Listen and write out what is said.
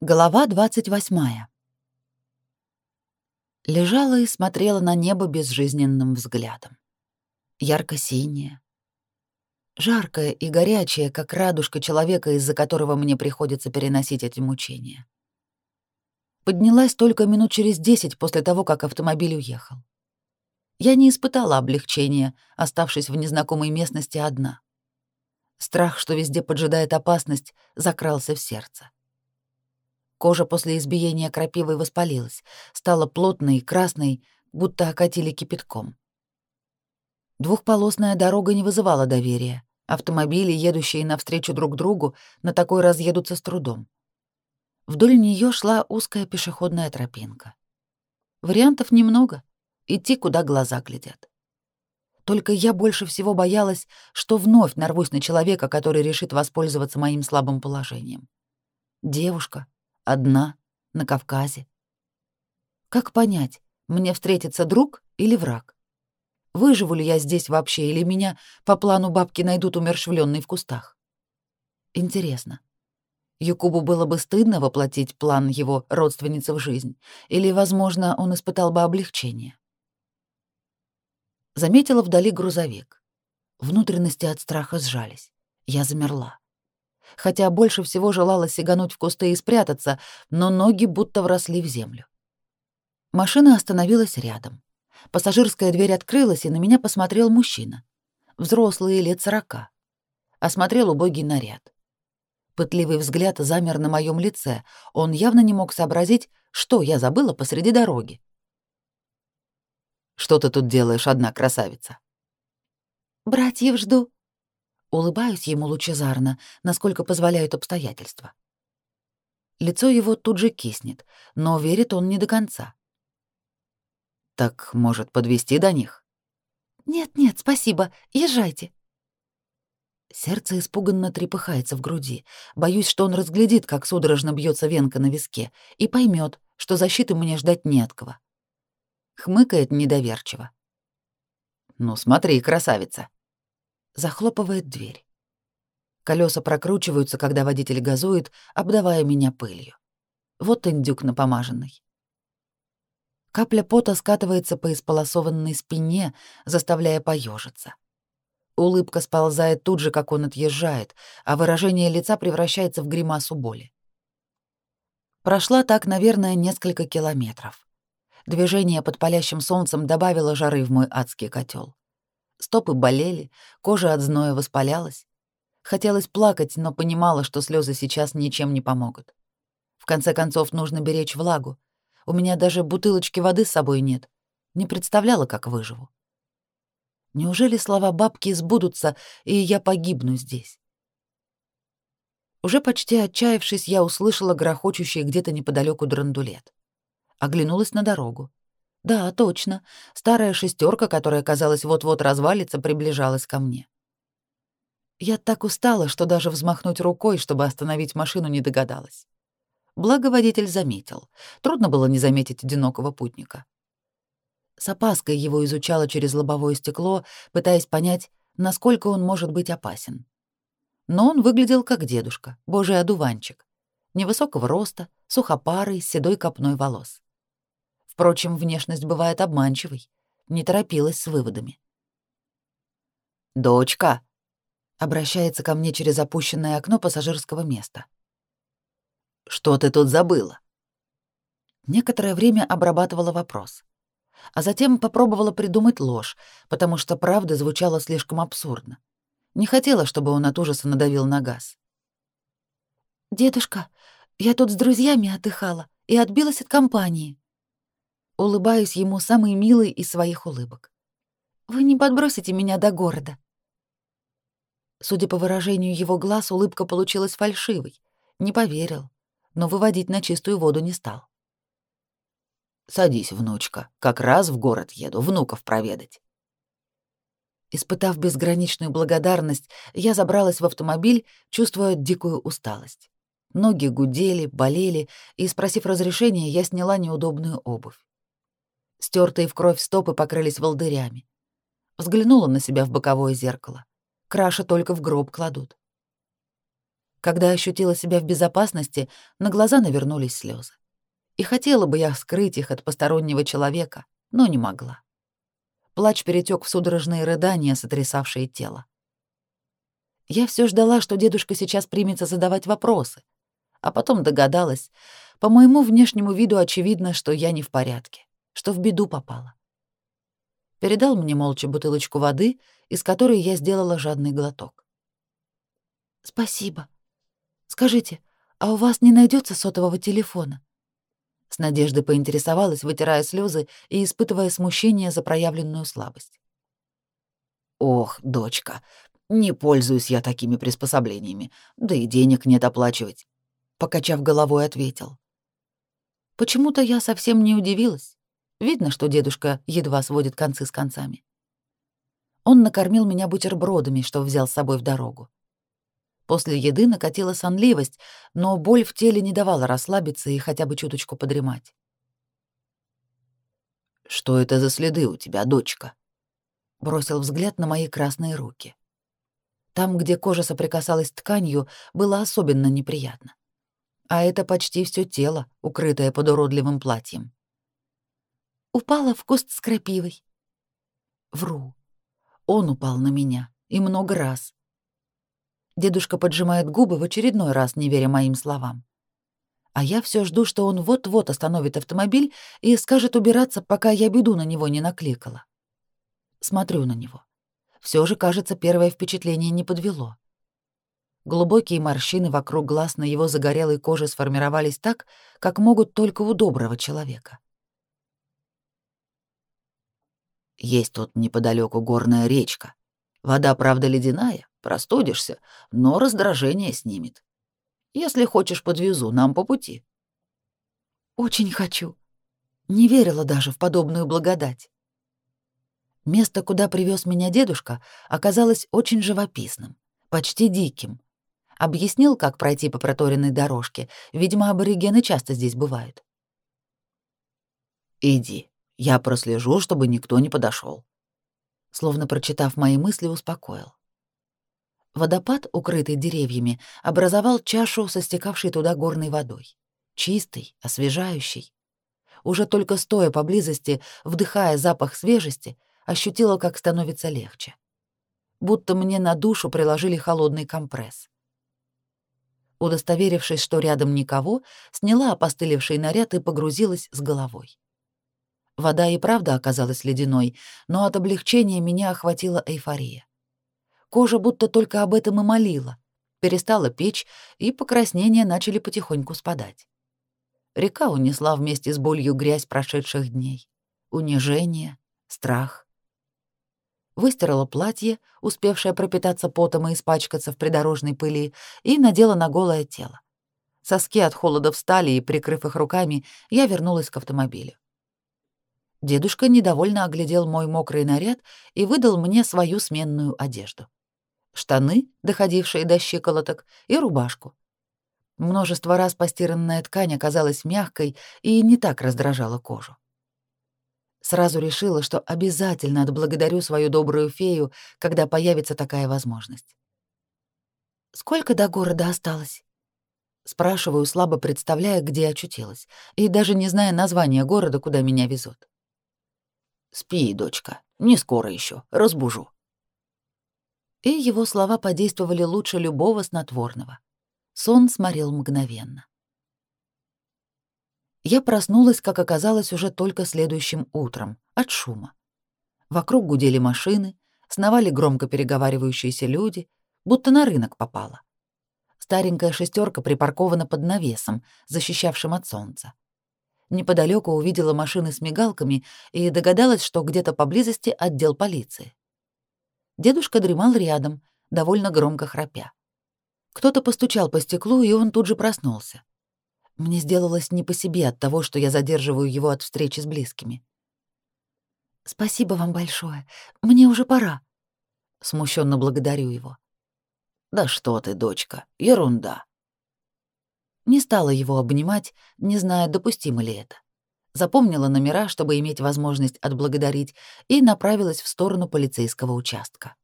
Глава 28. Лежала и смотрела на небо безжизненным взглядом. Ярко-синее. Жаркое и горячее, как радужка человека, из-за которого мне приходится переносить эти мучения. Поднялась только минут через десять после того, как автомобиль уехал. Я не испытала облегчения, оставшись в незнакомой местности одна. Страх, что везде поджидает опасность, закрался в сердце. Кожа после избиения крапивой воспалилась, стала плотной и красной, будто окатили кипятком. Двухполосная дорога не вызывала доверия. Автомобили, едущие навстречу друг другу, на такой разъедутся с трудом. Вдоль нее шла узкая пешеходная тропинка. Вариантов немного. Идти, куда глаза глядят. Только я больше всего боялась, что вновь нарвусь на человека, который решит воспользоваться моим слабым положением. Девушка, Одна, на Кавказе. Как понять, мне встретится друг или враг? Выживу ли я здесь вообще, или меня по плану бабки найдут умершвленной в кустах? Интересно. Якубу было бы стыдно воплотить план его родственницы в жизнь, или, возможно, он испытал бы облегчение. Заметила вдали грузовик. Внутренности от страха сжались. Я замерла хотя больше всего желала сигануть в кусты и спрятаться, но ноги будто вросли в землю. Машина остановилась рядом. Пассажирская дверь открылась, и на меня посмотрел мужчина. Взрослый, лет сорока. Осмотрел убогий наряд. Пытливый взгляд замер на моем лице. Он явно не мог сообразить, что я забыла посреди дороги. «Что ты тут делаешь одна, красавица?» «Братьев жду», Улыбаюсь ему лучезарно, насколько позволяют обстоятельства. Лицо его тут же киснет, но верит он не до конца. «Так, может, подвести до них?» «Нет-нет, спасибо, езжайте». Сердце испуганно трепыхается в груди. Боюсь, что он разглядит, как судорожно бьется венка на виске, и поймет, что защиты мне ждать не от кого. Хмыкает недоверчиво. «Ну смотри, красавица!» захлопывает дверь. Колеса прокручиваются, когда водитель газует, обдавая меня пылью. Вот индюк напомаженный. Капля пота скатывается по исполосованной спине, заставляя поежиться. Улыбка сползает тут же, как он отъезжает, а выражение лица превращается в гримасу боли. Прошла так, наверное, несколько километров. Движение под палящим солнцем добавило жары в мой адский котел. Стопы болели, кожа от зноя воспалялась. Хотелось плакать, но понимала, что слезы сейчас ничем не помогут. В конце концов, нужно беречь влагу. У меня даже бутылочки воды с собой нет. Не представляла, как выживу. Неужели слова бабки сбудутся, и я погибну здесь? Уже почти отчаявшись, я услышала грохочущий где-то неподалеку драндулет. Оглянулась на дорогу. Да, точно. Старая шестерка, которая, казалось, вот-вот развалится, приближалась ко мне. Я так устала, что даже взмахнуть рукой, чтобы остановить машину, не догадалась. Благо водитель заметил. Трудно было не заметить одинокого путника. С опаской его изучала через лобовое стекло, пытаясь понять, насколько он может быть опасен. Но он выглядел как дедушка, божий одуванчик, невысокого роста, сухопарый, с седой копной волос. Впрочем, внешность бывает обманчивой. Не торопилась с выводами. «Дочка!» — обращается ко мне через опущенное окно пассажирского места. «Что ты тут забыла?» Некоторое время обрабатывала вопрос. А затем попробовала придумать ложь, потому что правда звучала слишком абсурдно. Не хотела, чтобы он от ужаса надавил на газ. «Дедушка, я тут с друзьями отдыхала и отбилась от компании», улыбаюсь ему самый милый из своих улыбок. «Вы не подбросите меня до города». Судя по выражению его глаз, улыбка получилась фальшивой. Не поверил, но выводить на чистую воду не стал. «Садись, внучка, как раз в город еду, внуков проведать». Испытав безграничную благодарность, я забралась в автомобиль, чувствуя дикую усталость. Ноги гудели, болели, и, спросив разрешения, я сняла неудобную обувь. Стертые в кровь стопы покрылись волдырями. Взглянула на себя в боковое зеркало. Краша только в гроб кладут. Когда ощутила себя в безопасности, на глаза навернулись слезы. И хотела бы я скрыть их от постороннего человека, но не могла. Плач перетек в судорожные рыдания, сотрясавшие тело. Я все ждала, что дедушка сейчас примется задавать вопросы, а потом догадалась, по моему внешнему виду очевидно, что я не в порядке что в беду попала. Передал мне молча бутылочку воды, из которой я сделала жадный глоток. «Спасибо. Скажите, а у вас не найдется сотового телефона?» С надеждой поинтересовалась, вытирая слезы и испытывая смущение за проявленную слабость. «Ох, дочка, не пользуюсь я такими приспособлениями, да и денег нет оплачивать», — покачав головой, ответил. Почему-то я совсем не удивилась. Видно, что дедушка едва сводит концы с концами. Он накормил меня бутербродами, что взял с собой в дорогу. После еды накатила сонливость, но боль в теле не давала расслабиться и хотя бы чуточку подремать. «Что это за следы у тебя, дочка?» — бросил взгляд на мои красные руки. Там, где кожа соприкасалась с тканью, было особенно неприятно. А это почти все тело, укрытое под уродливым платьем упала в куст с крапивой. Вру. Он упал на меня. И много раз. Дедушка поджимает губы в очередной раз, не веря моим словам. А я все жду, что он вот-вот остановит автомобиль и скажет убираться, пока я беду на него не накликала. Смотрю на него. Все же, кажется, первое впечатление не подвело. Глубокие морщины вокруг глаз на его загорелой коже сформировались так, как могут только у доброго человека. Есть тут неподалеку горная речка. Вода, правда, ледяная, простудишься, но раздражение снимет. Если хочешь, подвезу, нам по пути. Очень хочу. Не верила даже в подобную благодать. Место, куда привез меня дедушка, оказалось очень живописным, почти диким. Объяснил, как пройти по проторенной дорожке. Видимо, аборигены часто здесь бывают. «Иди», я прослежу, чтобы никто не подошел. Словно прочитав мои мысли, успокоил. Водопад, укрытый деревьями, образовал чашу со стекавшей туда горной водой. Чистый, освежающий. Уже только стоя поблизости, вдыхая запах свежести, ощутила, как становится легче. Будто мне на душу приложили холодный компресс. Удостоверившись, что рядом никого, сняла опостылевший наряд и погрузилась с головой. Вода и правда оказалась ледяной, но от облегчения меня охватила эйфория. Кожа будто только об этом и молила. Перестала печь, и покраснения начали потихоньку спадать. Река унесла вместе с болью грязь прошедших дней. Унижение, страх. Выстирала платье, успевшее пропитаться потом и испачкаться в придорожной пыли, и надела на голое тело. Соски от холода встали, и, прикрыв их руками, я вернулась к автомобилю. Дедушка недовольно оглядел мой мокрый наряд и выдал мне свою сменную одежду. Штаны, доходившие до щиколоток, и рубашку. Множество раз постиранная ткань оказалась мягкой и не так раздражала кожу. Сразу решила, что обязательно отблагодарю свою добрую фею, когда появится такая возможность. «Сколько до города осталось?» Спрашиваю, слабо представляя, где очутилась, и даже не зная названия города, куда меня везут. «Спи, дочка, не скоро еще, разбужу». И его слова подействовали лучше любого снотворного. Сон сморил мгновенно. Я проснулась, как оказалось, уже только следующим утром, от шума. Вокруг гудели машины, сновали громко переговаривающиеся люди, будто на рынок попала. Старенькая шестерка припаркована под навесом, защищавшим от солнца. Неподалеку увидела машины с мигалками и догадалась, что где-то поблизости отдел полиции. Дедушка дремал рядом, довольно громко храпя. Кто-то постучал по стеклу, и он тут же проснулся. Мне сделалось не по себе от того, что я задерживаю его от встречи с близкими. «Спасибо вам большое. Мне уже пора», — смущенно благодарю его. «Да что ты, дочка, ерунда. Не стала его обнимать, не зная, допустимо ли это. Запомнила номера, чтобы иметь возможность отблагодарить, и направилась в сторону полицейского участка.